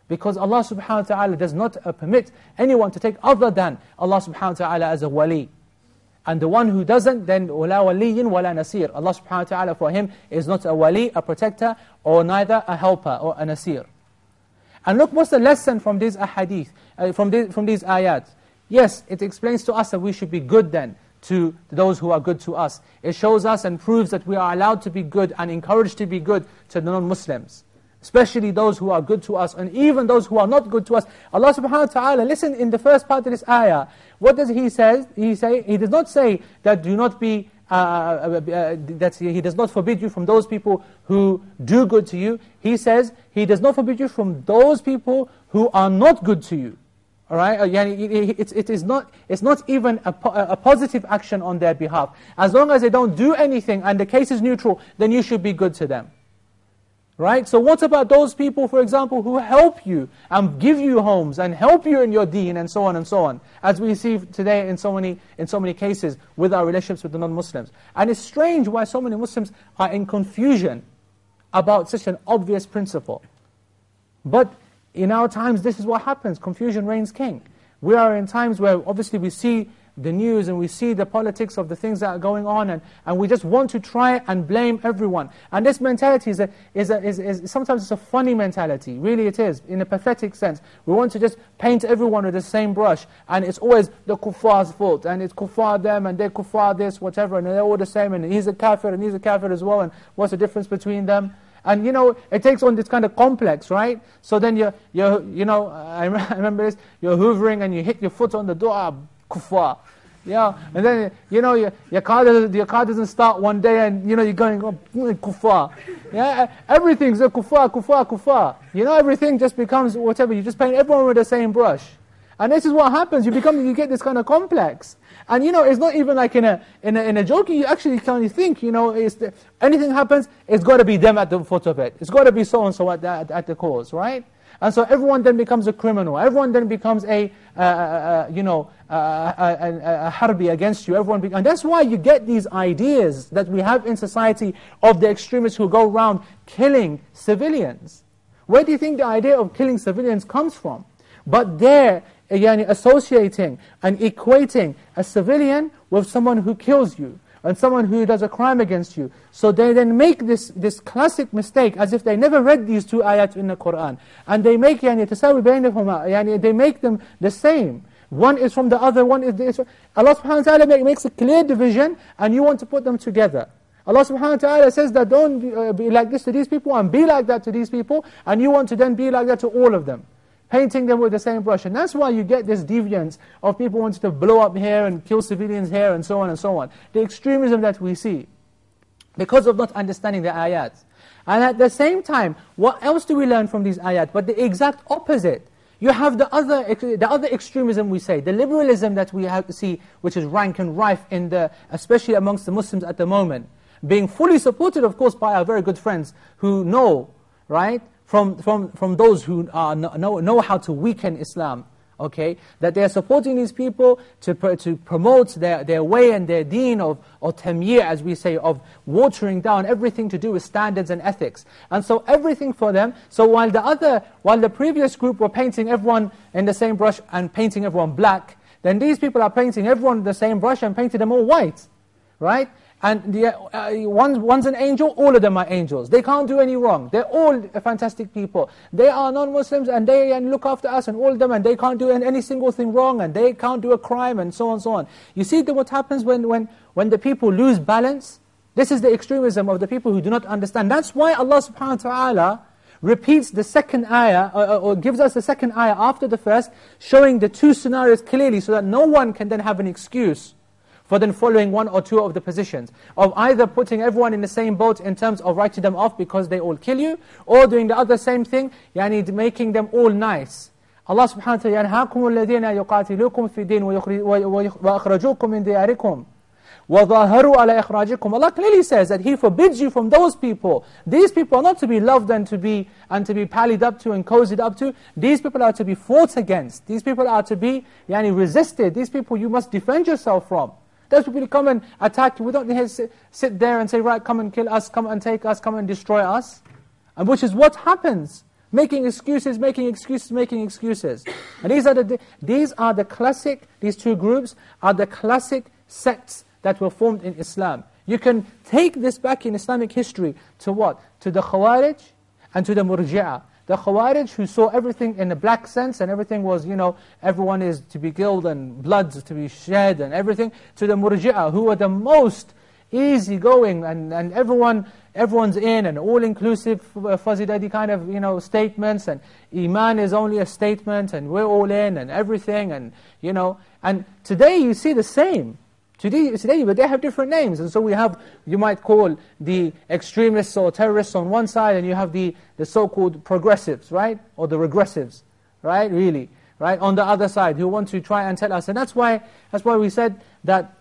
Because Allah subhanahu wa ta'ala does not uh, permit anyone to take other than Allah subhanahu wa ta'ala as a wali. And the one who doesn't, then وَلَا وَلِيٍّ وَلَا nasir. Allah subhanahu wa ta'ala for him is not a wali, a protector, or neither a helper or a nasir. And look what's the lesson from these ahadith, uh, from, these, from these ayat. Yes, it explains to us that we should be good then to those who are good to us. It shows us and proves that we are allowed to be good and encouraged to be good to the non-Muslims especially those who are good to us, and even those who are not good to us. Allah subhanahu wa ta'ala, listen in the first part of this ayah, what does He say? He, say, he does not say that do not be, uh, uh, uh, that He does not forbid you from those people who do good to you. He says He does not forbid you from those people who are not good to you. All right, uh, it, it is not, it's not even a, a positive action on their behalf. As long as they don't do anything and the case is neutral, then you should be good to them. Right? So what about those people, for example, who help you and give you homes and help you in your deen and so on and so on, as we see today in so many, in so many cases with our relationships with the non-Muslims. And it's strange why so many Muslims are in confusion about such an obvious principle. But in our times, this is what happens. Confusion reigns king. We are in times where obviously we see the news and we see the politics of the things that are going on and, and we just want to try and blame everyone. And this mentality is, a, is, a, is, is sometimes it's a funny mentality, really it is, in a pathetic sense. We want to just paint everyone with the same brush and it's always the kuffar's fault and it's kuffar them and they're kuffar this, whatever, and they're all the same and he's a kafir and he's a kafir as well and what's the difference between them? And you know, it takes on this kind of complex, right? So then you you you know, (laughs) I remember this, you're hoovering and you hit your foot on the door, ah, kuffar. Yeah, and then, you know, your, your, car doesn't, your car doesn't start one day and, you know, you're going, oh, kuffar. Yeah, everything's a kuffar, kuffar, kuffar. You know, everything just becomes whatever. You just paint everyone with the same brush. And this is what happens. You become, you get this kind of complex. And you know, it's not even like in a, in a, in a joking, you actually kind of think, you know, it's the, anything happens, it's got to be them at the foot of it. It's got to be so-and-so at the, at, at the cause, right? And so everyone then becomes a criminal. Everyone then becomes a, uh, uh you know, a, a, against you. Everyone, and that's why you get these ideas that we have in society of the extremists who go around killing civilians. Where do you think the idea of killing civilians comes from? But they're associating and equating a civilian with someone who kills you and someone who does a crime against you. So they then make this, this classic mistake as if they never read these two ayat in the Qur'an. And they make, yani, yani, they make them the same. One is from the other, one is this. Allah subhanahu wa ta'ala makes a clear division and you want to put them together. Allah subhanahu wa ta'ala says that don't be, uh, be like this to these people and be like that to these people and you want to then be like that to all of them painting them with the same brush. And that's why you get this deviance of people wanting to blow up here and kill civilians here and so on and so on. The extremism that we see because of not understanding the ayat. And at the same time, what else do we learn from these ayat? But the exact opposite. You have the other, the other extremism we say, the liberalism that we see, which is rank and rife, in the, especially amongst the Muslims at the moment, being fully supported, of course, by our very good friends who know, right, from, from, from those who uh, know, know how to weaken Islam, okay? That they are supporting these people to, to promote their, their way and their deen of, of tamyir, as we say, of watering down everything to do with standards and ethics. And so everything for them, so while the other, while the previous group were painting everyone in the same brush and painting everyone black, then these people are painting everyone the same brush and painting them all white, right? And the, uh, uh, one's, one's an angel, all of them are angels. They can't do any wrong. They're all fantastic people. They are non-Muslims and they and look after us and all of them and they can't do any single thing wrong and they can't do a crime and so on and so on. You see what happens when, when, when the people lose balance? This is the extremism of the people who do not understand. That's why Allah subhanahu wa ta'ala repeats the second ayah, or, or, gives us the second ayah after the first, showing the two scenarios clearly so that no one can then have an excuse for then following one or two of the positions. Of either putting everyone in the same boat in terms of writing them off because they all kill you, or doing the other same thing, yani making them all nice. Allah subhanahu wa ta'ala يَنْهَاكُمُ الَّذِينَ يُقَاتِلُوكُمْ فِي الدِّينِ وَأَخْرَجُوكُمْ مِنْ دِيَارِكُمْ وَظَاهَرُوا عَلَى إِخْرَاجِكُمْ Allah clearly says that He forbids you from those people. These people are not to be loved and to be, and to be pallied up to and cozied up to. These people are to be fought against. These people are to be yani, resisted. These people you must defend yourself from. Those people come and attack you. We don't sit there and say, right, come and kill us, come and take us, come and destroy us. And which is what happens. Making excuses, making excuses, making excuses. And these are the, these are the classic, these two groups are the classic sects that were formed in Islam. You can take this back in Islamic history to what? To the Khawarij and to the Murji'ah. The Khawarij who saw everything in a black sense and everything was, you know, everyone is to be killed and blood to be shed and everything, to the Murji'ah who were the most easygoing and, and everyone everyone's in and all-inclusive uh, fuzzy daddy kind of you know statements and iman is only a statement and we're all in and everything and you know and today you see the same Today, today, but they have different names. And so we have, you might call the extremists or terrorists on one side, and you have the, the so-called progressives, right? Or the regressives, right? Really, right? On the other side, who want to try and tell us. And that's why, that's why we said that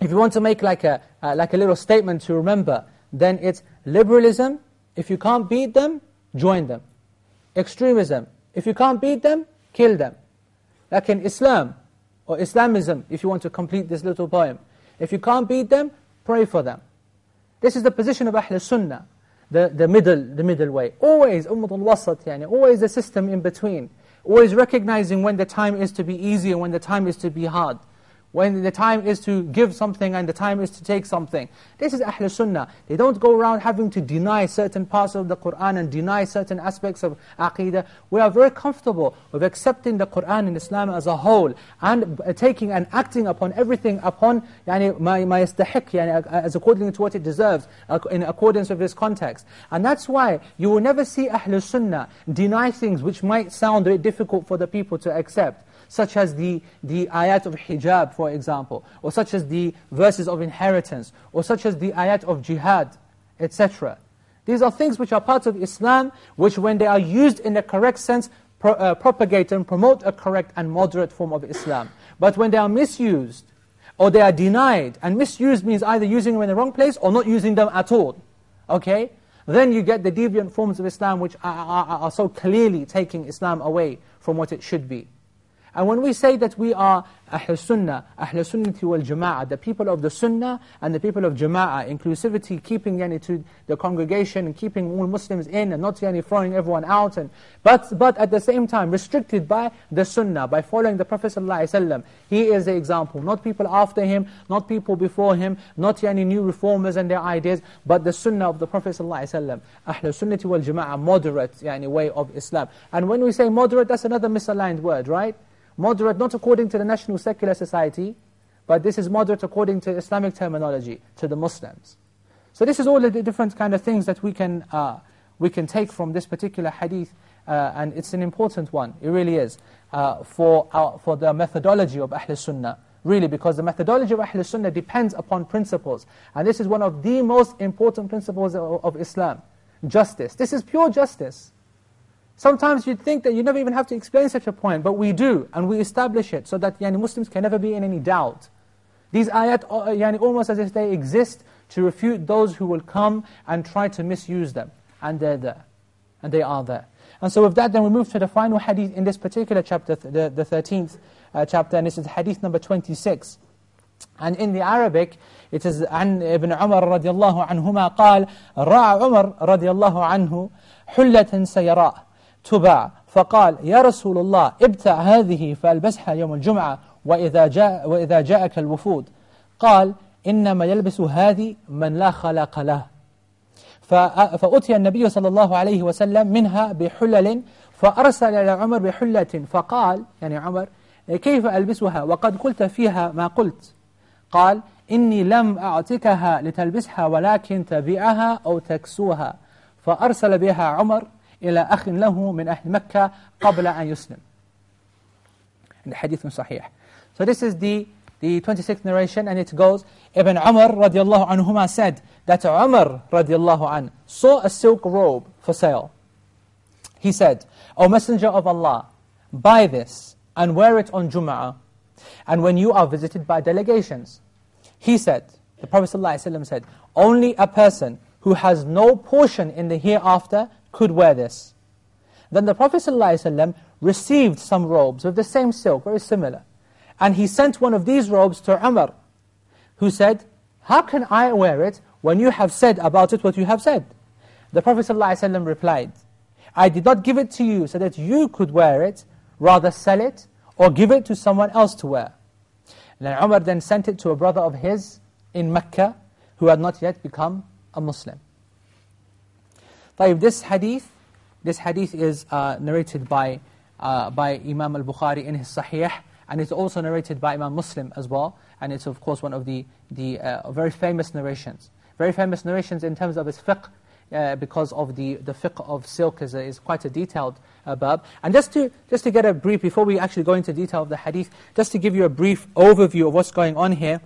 if you want to make like a, uh, like a little statement to remember, then it's liberalism. If you can't beat them, join them. Extremism. If you can't beat them, kill them. Like in Islam, or Islamism, if you want to complete this little poem. If you can't beat them, pray for them. This is the position of Ahl Sunnah, the, the, middle, the middle way. Always, Ummah al-Wasat, yani, always the system in between. Always recognizing when the time is to be easy and when the time is to be hard when the time is to give something and the time is to take something. This is Ahl Sunnah. They don't go around having to deny certain parts of the Qur'an and deny certain aspects of Aqidah. We are very comfortable with accepting the Qur'an and Islam as a whole and taking and acting upon everything upon my yastahiq, yani, as according to what it deserves, in accordance with this context. And that's why you will never see Ahl Sunnah deny things which might sound very difficult for the people to accept such as the, the ayat of hijab, for example, or such as the verses of inheritance, or such as the ayat of jihad, etc. These are things which are parts of Islam, which when they are used in the correct sense, pro, uh, propagate and promote a correct and moderate form of Islam. But when they are misused, or they are denied, and misused means either using them in the wrong place or not using them at all, okay? then you get the deviant forms of Islam which are, are, are so clearly taking Islam away from what it should be. And when we say that we are Ahl Sunnah, Ahl Sunnati wal Jama'ah, the people of the Sunnah and the people of Jama'ah, inclusivity, keeping yani, to the congregation and keeping all Muslims in and not yani, throwing everyone out. And, but, but at the same time, restricted by the Sunnah, by following the Prophet ﷺ. He is the example, not people after him, not people before him, not yani, new reformers and their ideas, but the Sunnah of the Prophet ﷺ. Ahl Sunnati wal Jama'ah, moderate yani, way of Islam. And when we say moderate, that's another misaligned word, right? Moderate not according to the national secular society, but this is moderate according to Islamic terminology, to the Muslims. So this is all the different kind of things that we can, uh, we can take from this particular hadith, uh, and it's an important one, it really is, uh, for, our, for the methodology of Ahl Sunnah. Really, because the methodology of Ahl Sunnah depends upon principles. And this is one of the most important principles of, of Islam. Justice. This is pure justice. Sometimes you'd think that you never even have to explain such a point, but we do, and we establish it so that yani, Muslims can never be in any doubt. These ayat uh, yani, almost as if they exist to refute those who will come and try to misuse them. And they're there. And they are there. And so with that, then we move to the final hadith in this particular chapter, the, the 13th uh, chapter, and this is hadith number 26. And in the Arabic, it is عن ابن عمر رضي الله عنهما قال رأى عمر رضي الله عنه حلة سيراء تباع فقال يا رسول الله ابتع هذه فألبسها يوم الجمعة وإذا, جاء وإذا جاءك الوفود. قال إنما يلبس هذه من لا خلق له. فأتي النبي صلى الله عليه وسلم منها بحلل فأرسل إلى عمر بحلة فقال يعني عمر كيف ألبسها؟ وقد قلت فيها ما قلت. قال إني لم أعطيكها لتلبسها ولكن تبيعها أو تكسوها. فأرسل بها عمر إلى أخ له من أهل مكة قبل أن يسلم الحديث صحيح So this is the, the 26th narration and it goes Ibn Umar radiallahu anhuma said that Umar radiallahu an saw a silk robe for sale. He said, O Messenger of Allah, buy this and wear it on Jum'ah and when you are visited by delegations. He said, the Prophet ﷺ said, only a person who has no portion in the hereafter could wear this. Then the Prophet ﷺ received some robes of the same silk, very similar. And he sent one of these robes to Umar, who said, How can I wear it when you have said about it what you have said? The Prophet ﷺ replied, I did not give it to you so that you could wear it, rather sell it, or give it to someone else to wear. And then Umar then sent it to a brother of his in Mecca, who had not yet become a Muslim. طيب, this hadith, this hadith is uh, narrated by, uh, by Imam al-Bukhari in his Sahih, and it's also narrated by Imam Muslim as well, and it's of course one of the, the uh, very famous narrations. Very famous narrations in terms of its fiqh, uh, because of the, the fiqh of silk is, a, is quite a detailed uh, bab. And just to, just to get a brief, before we actually go into detail of the hadith, just to give you a brief overview of what's going on here,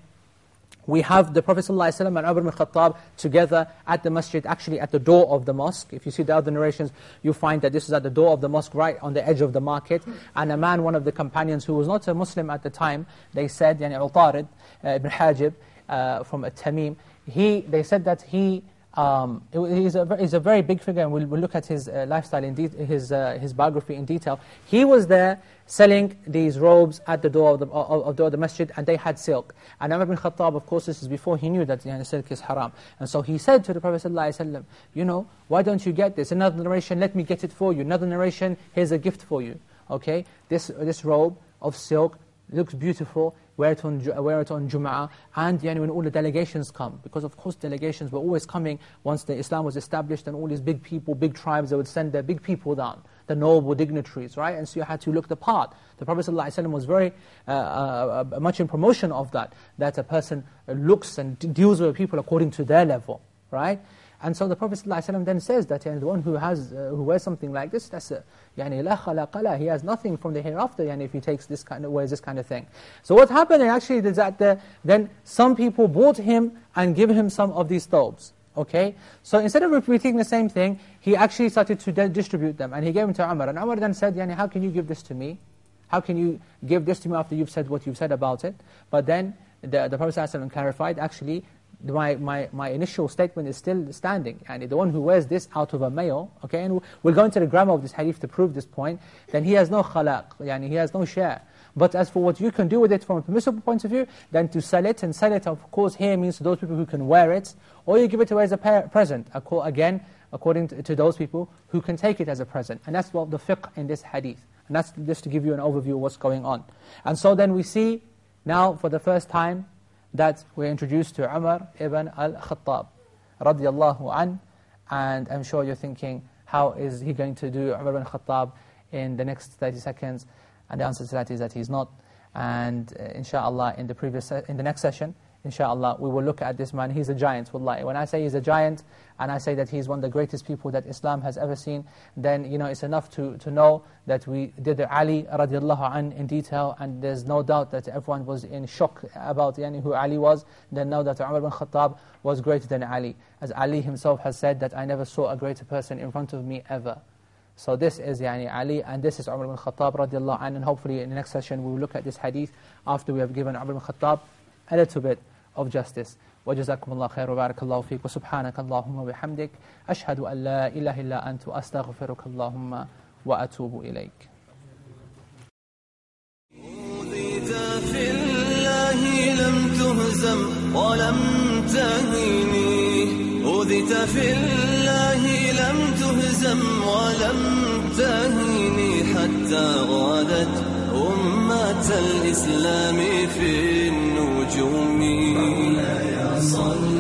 we have the Prophet ﷺ and Umar ibn Khattab together at the masjid, actually at the door of the mosque. If you see the other narrations, you find that this is at the door of the mosque, right on the edge of the market. And a man, one of the companions who was not a Muslim at the time, they said, yani Utarid uh, ibn Hajib uh, from a Tamim, he, they said that he um, he's, a, he's a very big figure, and we'll, we'll look at his uh, lifestyle, in his, uh, his biography in detail. He was there selling these robes at the door of the, of, of, the, of the masjid, and they had silk. And Umar ibn Khattab, of course, this is before he knew that you know, silk is haram. And so he said to the Prophet ﷺ, you know, why don't you get this? Another narration, let me get it for you. Another narration, here's a gift for you. Okay, this, this robe of silk looks beautiful, wear it on, wear it on Jum'ah, and yani, when all the delegations come. Because of course delegations were always coming once the Islam was established and all these big people, big tribes, they would send their big people down, the noble dignitaries, right? And so you had to look the part. The Prophet ﷺ was very uh, uh, much in promotion of that, that a person looks and deals with people according to their level, right? And so the Prophet ﷺ then says that yani, the one who has uh, who wears something like this, that's a, yani, la khalaqala, he has nothing from the hereafter yani, if he takes this kind of, wears this kind of thing. So what happened actually is that the, then some people bought him and give him some of these thobes. Okay? So instead of repeating the same thing, he actually started to distribute them. And he gave them to Umar. And Umar then said, yani, how can you give this to me? How can you give this to me after you've said what you've said about it? But then the, the Prophet ﷺ clarified, actually, my, my, my initial statement is still standing. And the one who wears this out of a male, okay, and we'll go into the grammar of this hadith to prove this point, then he has no khalaq, yani he has no share. But as for what you can do with it from a permissible point of view, then to sell it, and sell it of course here means to those people who can wear it, or you give it away as a present, again, according to, those people who can take it as a present. And that's what the fiqh in this hadith. And that's just to give you an overview of what's going on. And so then we see now for the first time that we're introduced to Umar ibn al-Khattab radiallahu an, and I'm sure you're thinking, how is he going to do Umar ibn al-Khattab in the next 30 seconds? And the answer to that is that he's not. And uh, inshallah, in the, previous in the next session, inshallah, we will look at this man. He's a giant, wallahi. When I say he's a giant, and I say that he's one of the greatest people that Islam has ever seen, then you know it's enough to, to know that we did the Ali radiallahu an in detail, and there's no doubt that everyone was in shock about yani, who Ali was, then know that Umar bin Khattab was greater than Ali. As Ali himself has said that I never saw a greater person in front of me ever. So this is yani Ali, and this is Umar bin Khattab radiallahu an, and hopefully in the next session we will look at this hadith after we have given Umar bin Khattab a little bit of justice. وجزاكم الله خير وبارك الله فيك وسبحانك اللهم وبحمدك أشهد أن لا إله إلا أنت وأستغفرك اللهم وأتوب إليك أوذيت في الله لم تهزم ولم تهيني أوذيت في الله لم تهزم ولم تهيني حتى غادت أمة الإسلام في النجوم. مولاي صل